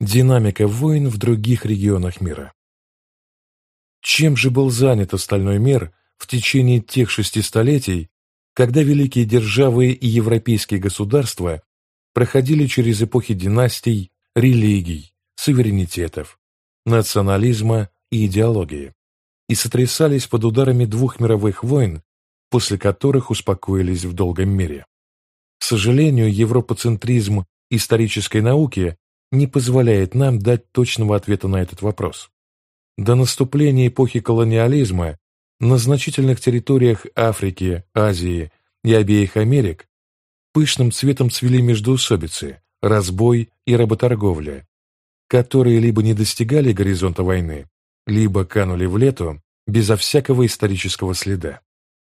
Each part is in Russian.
Динамика войн в других регионах мира. Чем же был занят остальной мир в течение тех шести столетий, когда великие державы и европейские государства проходили через эпохи династий, религий, суверенитетов, национализма и идеологии и сотрясались под ударами двух мировых войн, после которых успокоились в долгом мире? К сожалению, европоцентризм исторической науки не позволяет нам дать точного ответа на этот вопрос. До наступления эпохи колониализма на значительных территориях Африки, Азии и обеих Америк пышным цветом цвели междоусобицы, разбой и работорговля, которые либо не достигали горизонта войны, либо канули в лету безо всякого исторического следа.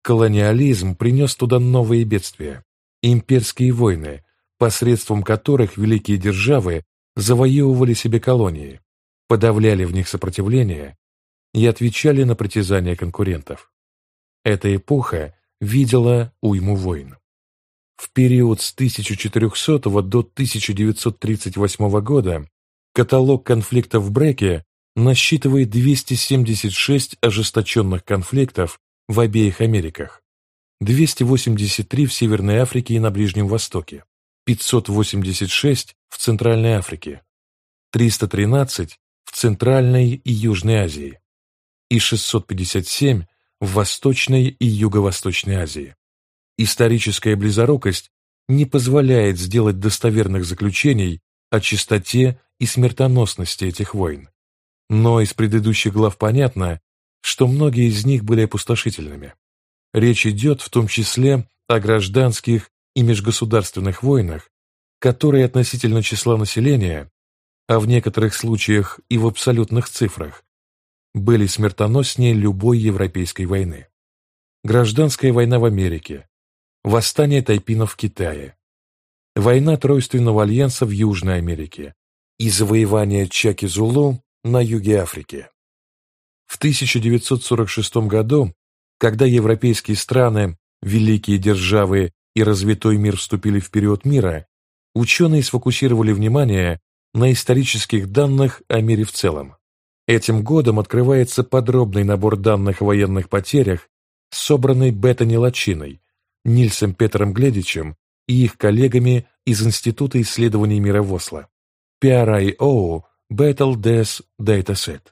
Колониализм принес туда новые бедствия, имперские войны, посредством которых великие державы завоевывали себе колонии, подавляли в них сопротивление и отвечали на притязания конкурентов. Эта эпоха видела уйму войн. В период с 1400 до 1938 года каталог конфликтов в Бреке насчитывает 276 ожесточенных конфликтов в обеих Америках, 283 в Северной Африке и на Ближнем Востоке, 586 в Центральной Африке, 313 в Центральной и Южной Азии и 657 в Восточной и Юго-Восточной Азии. Историческая близорукость не позволяет сделать достоверных заключений о чистоте и смертоносности этих войн. Но из предыдущих глав понятно, что многие из них были опустошительными. Речь идет в том числе о гражданских и межгосударственных войнах, которые относительно числа населения, а в некоторых случаях и в абсолютных цифрах, были смертоноснее любой европейской войны. Гражданская война в Америке, восстание тайпинов в Китае, война Тройственного альянса в Южной Америке и завоевание Чаки-Зулу на юге Африки. В 1946 году, когда европейские страны, великие державы и развитой мир вступили в период мира, ученые сфокусировали внимание на исторических данных о мире в целом. Этим годом открывается подробный набор данных о военных потерях, собранный Беттани Лачиной, Нильсом Петером Гледичем и их коллегами из Института исследований мира в Осло. PRIO Battle Death Dataset.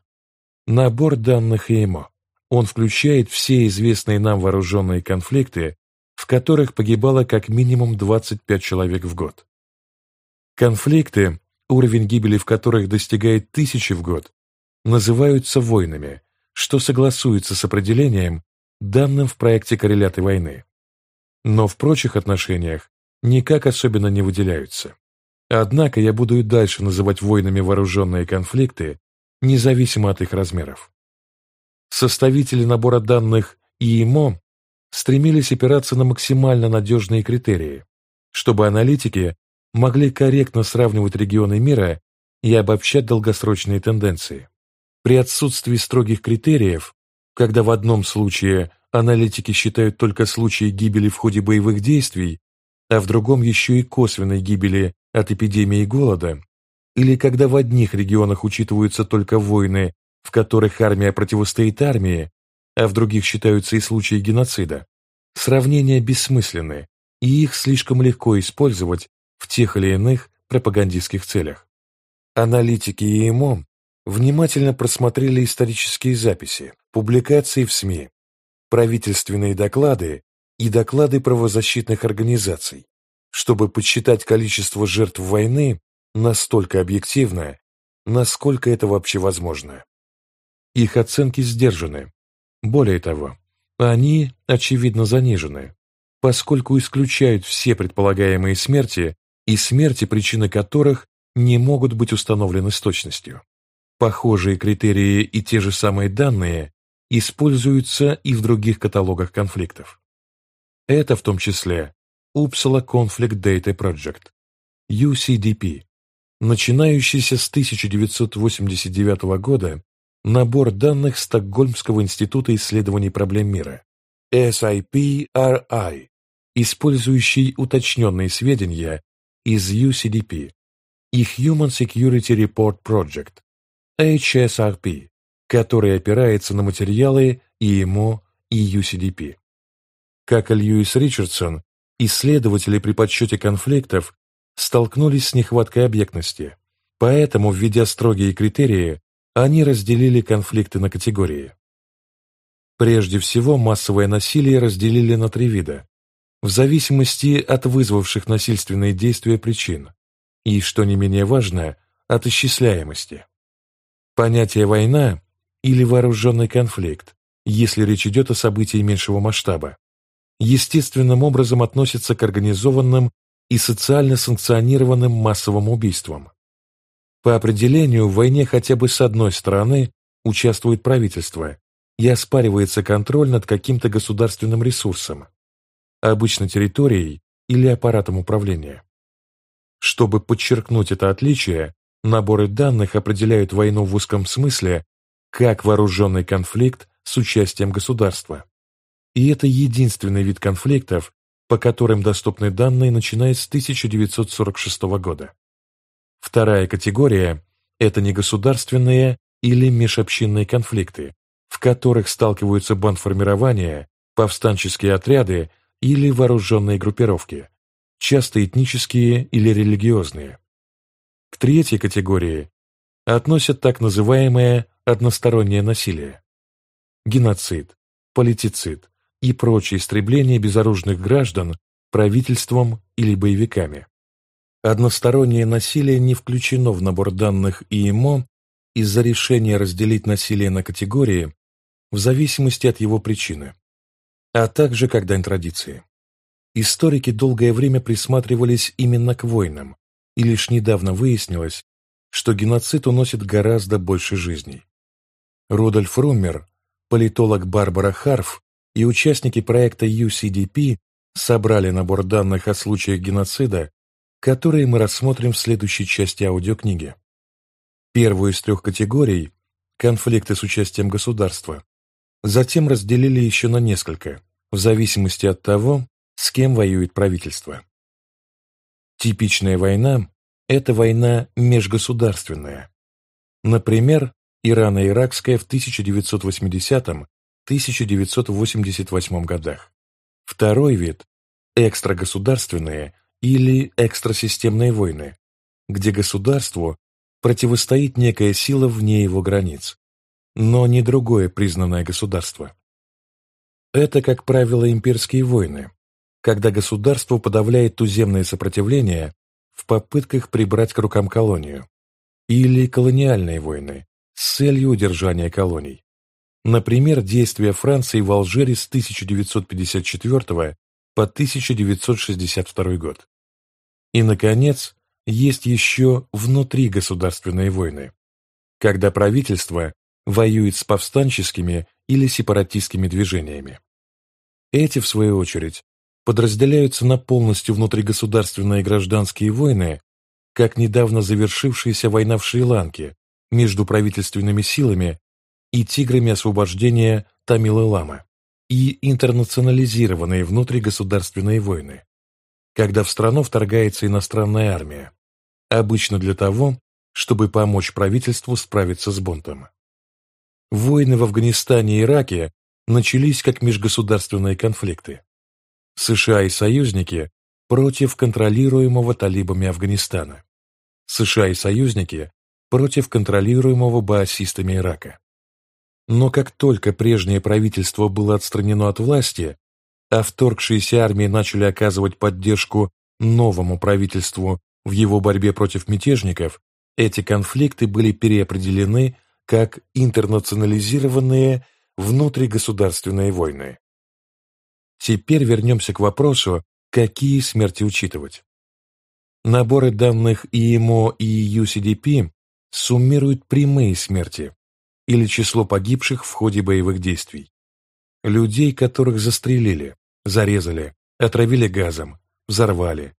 Набор данных ИМО. Он включает все известные нам вооруженные конфликты, в которых погибало как минимум 25 человек в год. Конфликты, уровень гибели в которых достигает тысячи в год, называются войнами, что согласуется с определением, данным в проекте корреляты войны. Но в прочих отношениях никак особенно не выделяются. Однако я буду и дальше называть войнами вооруженные конфликты, независимо от их размеров. Составители набора данных ИИМО стремились опираться на максимально надежные критерии, чтобы аналитики могли корректно сравнивать регионы мира и обобщать долгосрочные тенденции. При отсутствии строгих критериев, когда в одном случае аналитики считают только случаи гибели в ходе боевых действий, а в другом еще и косвенной гибели от эпидемии голода, или когда в одних регионах учитываются только войны, в которых армия противостоит армии, а в других считаются и случаи геноцида, сравнения бессмысленны, и их слишком легко использовать в тех или иных пропагандистских целях. Аналитики ЕМО внимательно просмотрели исторические записи, публикации в СМИ, правительственные доклады и доклады правозащитных организаций, чтобы подсчитать количество жертв войны настолько объективно, насколько это вообще возможно. Их оценки сдержаны. Более того, они, очевидно, занижены, поскольку исключают все предполагаемые смерти и смерти, причины которых не могут быть установлены с точностью. Похожие критерии и те же самые данные используются и в других каталогах конфликтов. Это в том числе Uppsala Conflict Data Project, UCDP, начинающийся с 1989 года набор данных Стокгольмского института исследований проблем мира, SIPRI, использующий уточненные сведения из UCDP и Human Security Report Project, HSRP, который опирается на материалы ИМО и UCDP. Как и Льюис Ричардсон, исследователи при подсчете конфликтов столкнулись с нехваткой объектности, поэтому, введя строгие критерии, они разделили конфликты на категории. Прежде всего, массовое насилие разделили на три вида, в зависимости от вызвавших насильственные действия причин и, что не менее важно, от исчисляемости. Понятие «война» или «вооруженный конфликт», если речь идет о событии меньшего масштаба, естественным образом относится к организованным и социально санкционированным массовым убийствам. По определению, в войне хотя бы с одной стороны участвует правительство и оспаривается контроль над каким-то государственным ресурсом, обычно территорией или аппаратом управления. Чтобы подчеркнуть это отличие, наборы данных определяют войну в узком смысле как вооруженный конфликт с участием государства. И это единственный вид конфликтов, по которым доступны данные, начиная с 1946 года. Вторая категория – это негосударственные или межобщинные конфликты, в которых сталкиваются бандформирования, повстанческие отряды или вооруженные группировки, часто этнические или религиозные. К третьей категории относят так называемое одностороннее насилие, геноцид, политицид, и прочие истребления безоружных граждан правительством или боевиками. Одностороннее насилие не включено в набор данных ИМО из-за решения разделить насилие на категории в зависимости от его причины, а также как дань традиции. Историки долгое время присматривались именно к войнам, и лишь недавно выяснилось, что геноцид уносит гораздо больше жизней. Рудольф Руммер, политолог Барбара Харф и участники проекта UCDP собрали набор данных о случаях геноцида, которые мы рассмотрим в следующей части аудиокниги. Первую из трех категорий – конфликты с участием государства – затем разделили еще на несколько, в зависимости от того, с кем воюет правительство. Типичная война – это война межгосударственная. Например, Ирано-Иракская в 1980 1988 годах. Второй вид – экстрагосударственные или экстрасистемные войны, где государству противостоит некая сила вне его границ, но не другое признанное государство. Это, как правило, имперские войны, когда государство подавляет туземное сопротивление в попытках прибрать к рукам колонию, или колониальные войны с целью удержания колоний. Например, действия Франции в Алжире с 1954 по 1962 год. И, наконец, есть еще внутригосударственные войны, когда правительство воюет с повстанческими или сепаратистскими движениями. Эти, в свою очередь, подразделяются на полностью внутригосударственные гражданские войны, как недавно завершившаяся война в Шри-Ланке между правительственными силами и тиграми освобождения Тамилы-Лама и интернационализированные внутригосударственные войны, когда в страну вторгается иностранная армия, обычно для того, чтобы помочь правительству справиться с бунтом. Войны в Афганистане и Ираке начались как межгосударственные конфликты. США и союзники против контролируемого талибами Афганистана. США и союзники против контролируемого баасистами Ирака. Но как только прежнее правительство было отстранено от власти, а вторгшиеся армии начали оказывать поддержку новому правительству в его борьбе против мятежников, эти конфликты были переопределены как интернационализированные внутригосударственные войны. Теперь вернемся к вопросу, какие смерти учитывать. Наборы данных ИМО и UCDP суммируют прямые смерти, или число погибших в ходе боевых действий. Людей, которых застрелили, зарезали, отравили газом, взорвали,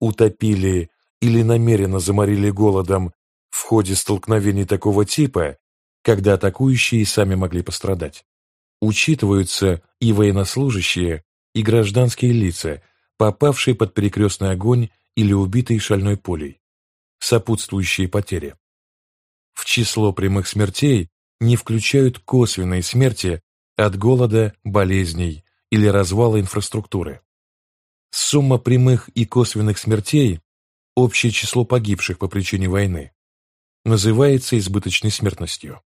утопили или намеренно заморили голодом в ходе столкновений такого типа, когда атакующие сами могли пострадать. Учитываются и военнослужащие, и гражданские лица, попавшие под перекрестный огонь или убитые шальной пулей. сопутствующие потери. В число прямых смертей не включают косвенные смерти от голода, болезней или развала инфраструктуры. Сумма прямых и косвенных смертей, общее число погибших по причине войны, называется избыточной смертностью.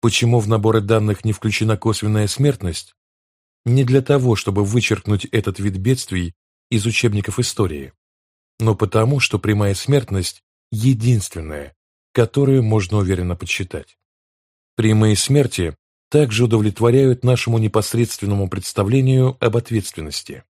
Почему в наборы данных не включена косвенная смертность? Не для того, чтобы вычеркнуть этот вид бедствий из учебников истории, но потому, что прямая смертность – единственная, которую можно уверенно подсчитать. Прямые смерти также удовлетворяют нашему непосредственному представлению об ответственности.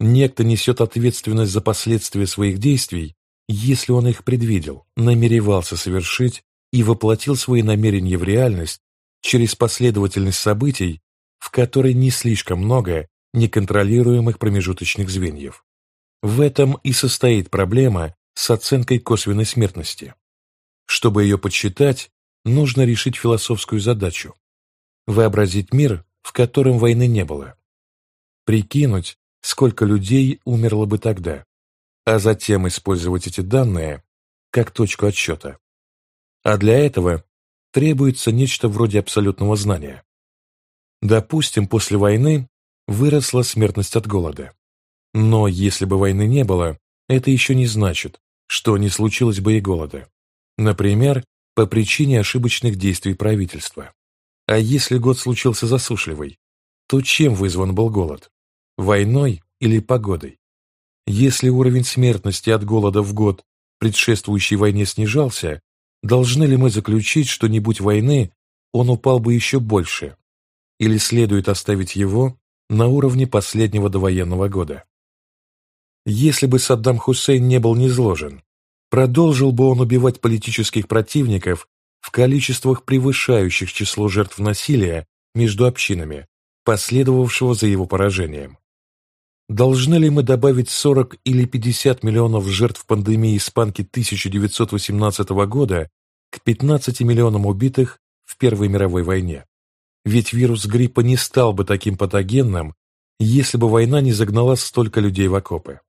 Некто несет ответственность за последствия своих действий, если он их предвидел, намеревался совершить и воплотил свои намерения в реальность через последовательность событий, в которой не слишком много неконтролируемых промежуточных звеньев. В этом и состоит проблема с оценкой косвенной смертности. Чтобы ее подсчитать, нужно решить философскую задачу – вообразить мир, в котором войны не было. Прикинуть, сколько людей умерло бы тогда, а затем использовать эти данные как точку отсчета. А для этого требуется нечто вроде абсолютного знания. Допустим, после войны выросла смертность от голода. Но если бы войны не было, это еще не значит, что не случилось бы и голода. Например, по причине ошибочных действий правительства. А если год случился засушливый, то чем вызван был голод? Войной или погодой? Если уровень смертности от голода в год, предшествующей войне, снижался, должны ли мы заключить, что не будь войны, он упал бы еще больше? Или следует оставить его на уровне последнего довоенного года? Если бы Саддам Хусейн не был низложен, продолжил бы он убивать политических противников в количествах превышающих число жертв насилия между общинами, последовавшего за его поражением. Должны ли мы добавить 40 или 50 миллионов жертв пандемии испанки 1918 года к 15 миллионам убитых в Первой мировой войне? Ведь вирус гриппа не стал бы таким патогенным, если бы война не загнала столько людей в окопы.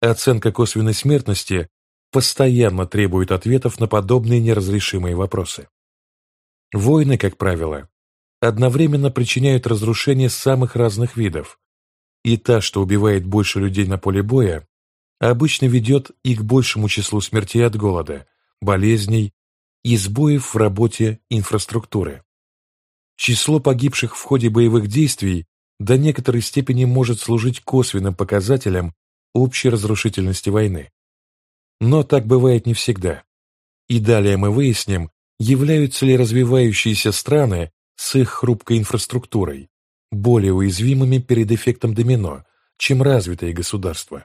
Оценка косвенной смертности постоянно требует ответов на подобные неразрешимые вопросы. Войны, как правило, одновременно причиняют разрушение самых разных видов, и та, что убивает больше людей на поле боя, обычно ведет и к большему числу смертей от голода, болезней и сбоев в работе инфраструктуры. Число погибших в ходе боевых действий до некоторой степени может служить косвенным показателем общей разрушительности войны. Но так бывает не всегда. И далее мы выясним, являются ли развивающиеся страны с их хрупкой инфраструктурой более уязвимыми перед эффектом домино, чем развитые государства.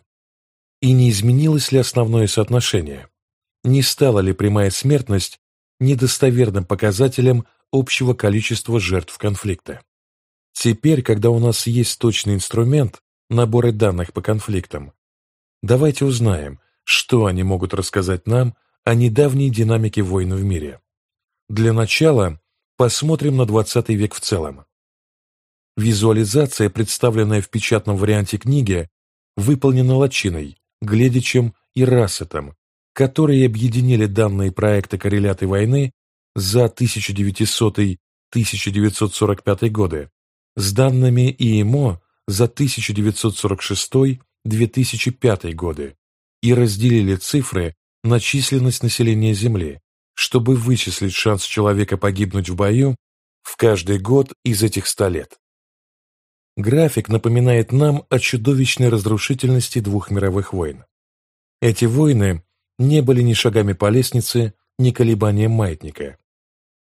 И не изменилось ли основное соотношение? Не стала ли прямая смертность недостоверным показателем общего количества жертв конфликта? Теперь, когда у нас есть точный инструмент, наборы данных по конфликтам, Давайте узнаем, что они могут рассказать нам о недавней динамике войн в мире. Для начала посмотрим на 20 век в целом. Визуализация, представленная в печатном варианте книги, выполнена Лачиной, Гледичем и Рассетом, которые объединили данные проекта корреляты войны за 1900-1945 годы с данными ИМО за 1946 2005 годы и разделили цифры на численность населения Земли, чтобы вычислить шанс человека погибнуть в бою в каждый год из этих ста лет. График напоминает нам о чудовищной разрушительности двух мировых войн. Эти войны не были ни шагами по лестнице, ни колебанием маятника.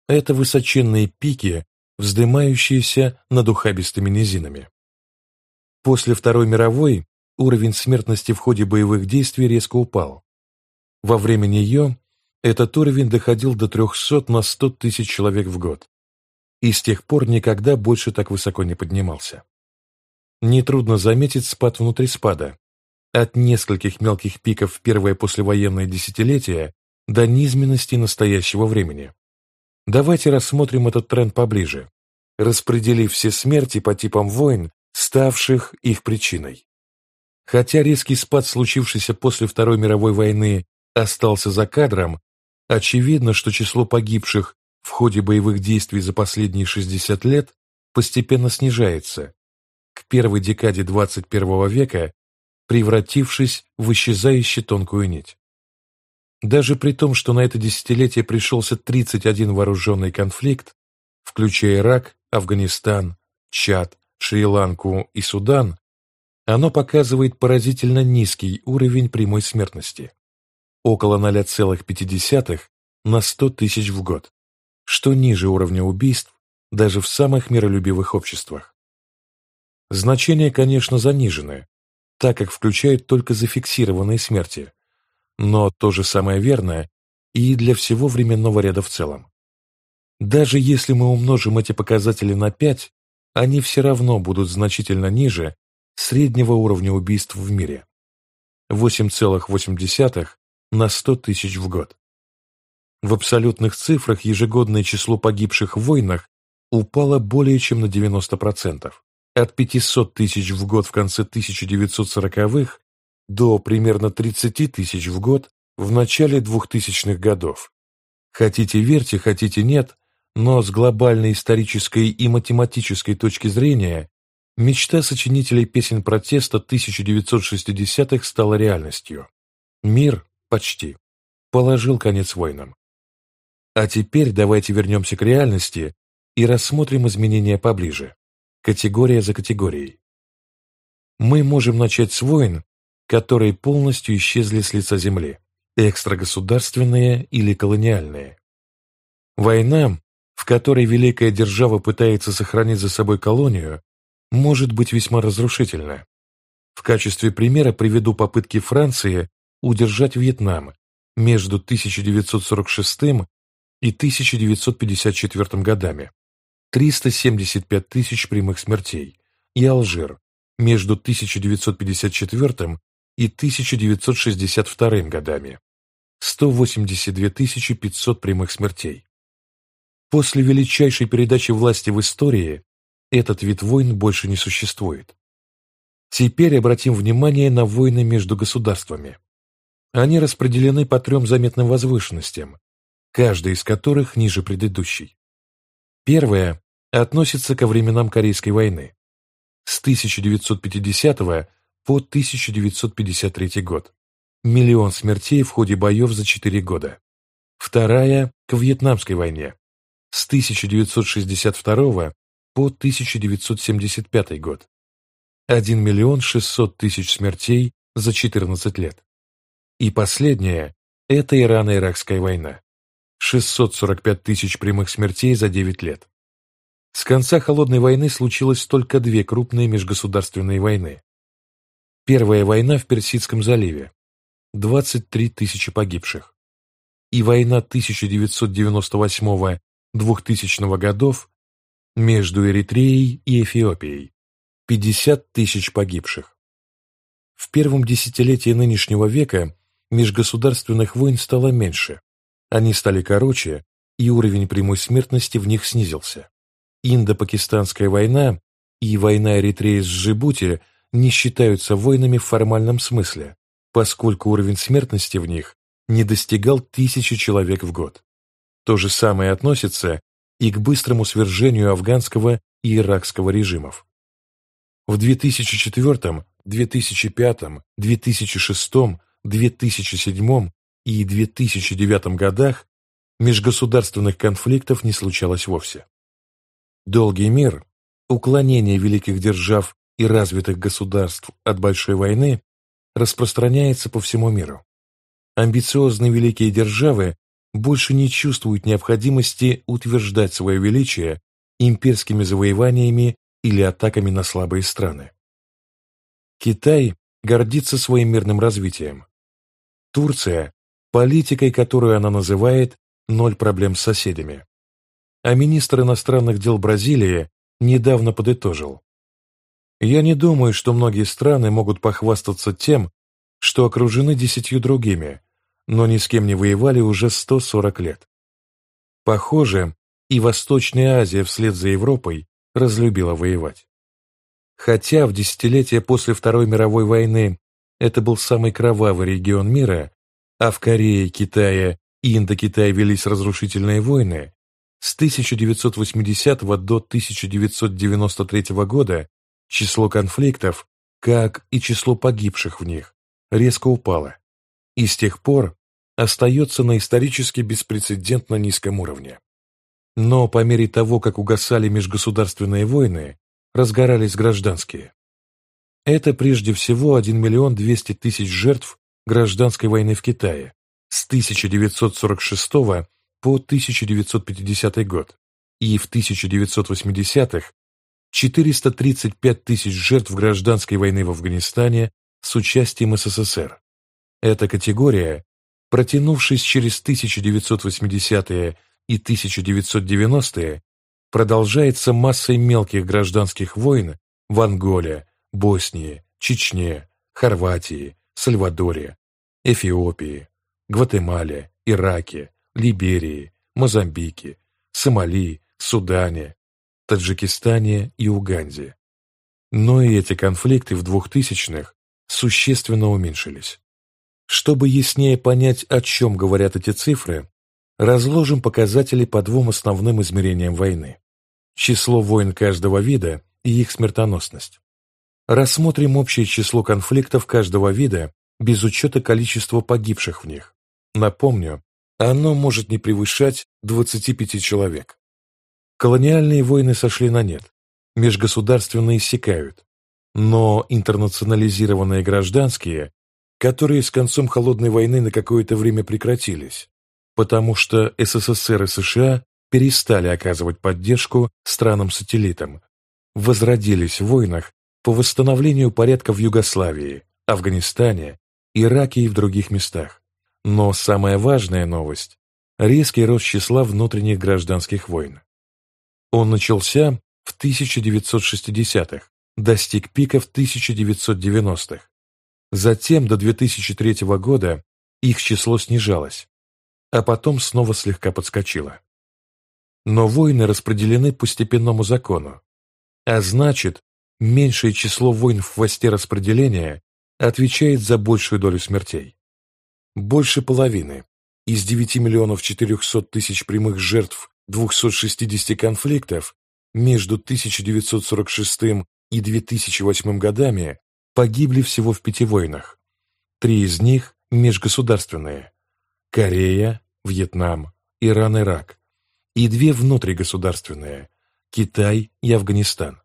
Это высоченные пики, вздымающиеся над ухабистыми низинами. После Второй мировой уровень смертности в ходе боевых действий резко упал. Во время нее этот уровень доходил до 300 на 100 тысяч человек в год. И с тех пор никогда больше так высоко не поднимался. Нетрудно заметить спад внутри спада. От нескольких мелких пиков в первое послевоенное десятилетие до низменности настоящего времени. Давайте рассмотрим этот тренд поближе, распределив все смерти по типам войн, ставших их причиной. Хотя резкий спад, случившийся после Второй мировой войны, остался за кадром, очевидно, что число погибших в ходе боевых действий за последние 60 лет постепенно снижается, к первой декаде 21 века превратившись в исчезающую тонкую нить. Даже при том, что на это десятилетие пришелся 31 вооруженный конфликт, включая Ирак, Афганистан, Чад, Шри-Ланку и Судан, оно показывает поразительно низкий уровень прямой смертности – около 0,5 на 100 тысяч в год, что ниже уровня убийств даже в самых миролюбивых обществах. Значения, конечно, занижены, так как включают только зафиксированные смерти, но то же самое верно и для всего временного ряда в целом. Даже если мы умножим эти показатели на 5, они все равно будут значительно ниже среднего уровня убийств в мире. 8,8 на 100 тысяч в год. В абсолютных цифрах ежегодное число погибших в войнах упало более чем на 90%, от 500 тысяч в год в конце 1940-х до примерно 30 тысяч в год в начале 2000-х годов. Хотите верьте, хотите нет, но с глобальной исторической и математической точки зрения мечта сочинителей песен протеста 1960-х стала реальностью. Мир почти положил конец войнам. А теперь давайте вернемся к реальности и рассмотрим изменения поближе, категория за категорией. Мы можем начать с войн, которые полностью исчезли с лица земли, экстрагосударственные или колониальные. Война, в которой великая держава пытается сохранить за собой колонию, может быть весьма разрушительна. В качестве примера приведу попытки Франции удержать Вьетнам между 1946 и 1954 годами. 375 тысяч прямых смертей, и Алжир между 1954 и 1962 годами. 182 500 прямых смертей. После величайшей передачи власти в истории этот вид войн больше не существует. Теперь обратим внимание на войны между государствами. Они распределены по трем заметным возвышенностям, каждая из которых ниже предыдущей. Первая относится ко временам Корейской войны с 1950 по 1953 год. Миллион смертей в ходе боев за 4 года. Вторая – к Вьетнамской войне. С 1962 по 1975 год. 1 миллион 600 тысяч смертей за 14 лет. И последняя – это Ирано-Иракская война. 645 тысяч прямых смертей за 9 лет. С конца Холодной войны случилось только две крупные межгосударственные войны Первая война в Персидском заливе. 23 тысячи погибших. И война 1998-2000 годов между Эритреей и Эфиопией. 50 тысяч погибших. В первом десятилетии нынешнего века межгосударственных войн стало меньше. Они стали короче, и уровень прямой смертности в них снизился. Индо-Пакистанская война и война Эритреи с Джибути – не считаются войнами в формальном смысле, поскольку уровень смертности в них не достигал тысячи человек в год. То же самое относится и к быстрому свержению афганского и иракского режимов. В 2004, 2005, 2006, 2007 и 2009 годах межгосударственных конфликтов не случалось вовсе. Долгий мир, уклонение великих держав и развитых государств от большой войны распространяется по всему миру. Амбициозные великие державы больше не чувствуют необходимости утверждать свое величие имперскими завоеваниями или атаками на слабые страны. Китай гордится своим мирным развитием. Турция – политикой, которую она называет «ноль проблем с соседями». А министр иностранных дел Бразилии недавно подытожил. Я не думаю, что многие страны могут похвастаться тем, что окружены десятью другими, но ни с кем не воевали уже 140 лет. Похоже, и Восточная Азия вслед за Европой разлюбила воевать. Хотя в десятилетия после Второй мировой войны это был самый кровавый регион мира, а в Корее, Китае и Индокитае велись разрушительные войны, с 1980 до 1993 года число конфликтов, как и число погибших в них, резко упало и с тех пор остается на исторически беспрецедентно низком уровне. Но по мере того, как угасали межгосударственные войны, разгорались гражданские. Это прежде всего 1 миллион 200 тысяч жертв гражданской войны в Китае с 1946 по 1950 год и в 1980-х 435 тысяч жертв гражданской войны в Афганистане с участием СССР. Эта категория, протянувшись через 1980-е и 1990-е, продолжается массой мелких гражданских войн в Анголе, Боснии, Чечне, Хорватии, Сальвадоре, Эфиопии, Гватемале, Ираке, Либерии, Мозамбике, Сомали, Судане, Таджикистане и Уганде. Но и эти конфликты в 2000-х существенно уменьшились. Чтобы яснее понять, о чем говорят эти цифры, разложим показатели по двум основным измерениям войны. Число войн каждого вида и их смертоносность. Рассмотрим общее число конфликтов каждого вида без учета количества погибших в них. Напомню, оно может не превышать 25 человек. Колониальные войны сошли на нет, межгосударственные иссякают, но интернационализированные гражданские которые с концом Холодной войны на какое-то время прекратились, потому что СССР и США перестали оказывать поддержку странам-сателлитам, возродились в войнах по восстановлению порядка в Югославии, Афганистане, Ираке и в других местах. Но самая важная новость – резкий рост числа внутренних гражданских войн. Он начался в 1960-х, достиг пика в 1990-х, Затем до 2003 года их число снижалось, а потом снова слегка подскочило. Но войны распределены по степенному закону, а значит, меньшее число войн в хвосте распределения отвечает за большую долю смертей. Больше половины из 9 миллионов 400 тысяч прямых жертв 260 конфликтов между 1946 и 2008 годами погибли всего в пяти войнах. Три из них межгосударственные – Корея, Вьетнам, Иран, Ирак, и две внутригосударственные – Китай и Афганистан.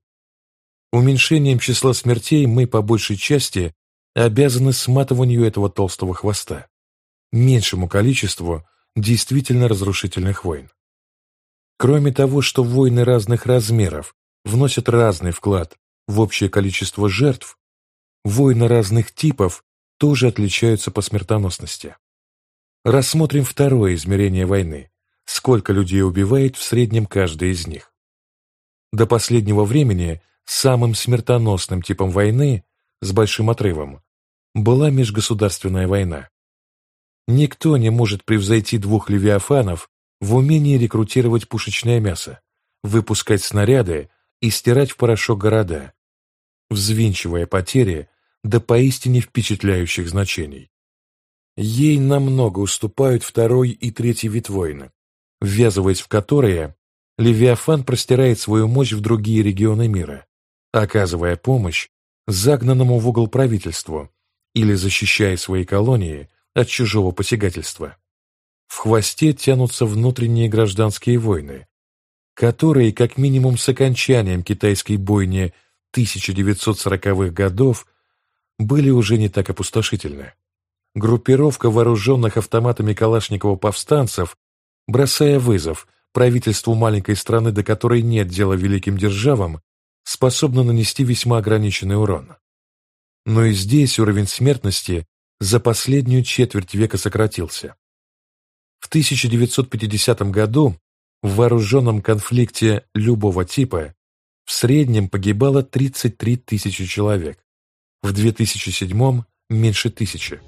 Уменьшением числа смертей мы по большей части обязаны сматыванию этого толстого хвоста, меньшему количеству действительно разрушительных войн. Кроме того, что войны разных размеров вносят разный вклад в общее количество жертв, Войны разных типов тоже отличаются по смертоносности. Рассмотрим второе измерение войны. Сколько людей убивает в среднем каждый из них. До последнего времени самым смертоносным типом войны, с большим отрывом, была межгосударственная война. Никто не может превзойти двух левиафанов в умении рекрутировать пушечное мясо, выпускать снаряды и стирать в порошок города, взвинчивая потери до поистине впечатляющих значений. Ей намного уступают второй и третий вид войны, ввязываясь в которые Левиафан простирает свою мощь в другие регионы мира, оказывая помощь загнанному в угол правительству или защищая свои колонии от чужого посягательства. В хвосте тянутся внутренние гражданские войны, которые, как минимум с окончанием китайской бойни 1940-х годов, были уже не так опустошительны. Группировка вооруженных автоматами Калашникова повстанцев, бросая вызов правительству маленькой страны, до которой нет дела великим державам, способна нанести весьма ограниченный урон. Но и здесь уровень смертности за последнюю четверть века сократился. В 1950 году в вооруженном конфликте любого типа в среднем погибало 33 тысячи человек, в 2007 меньше тысячи.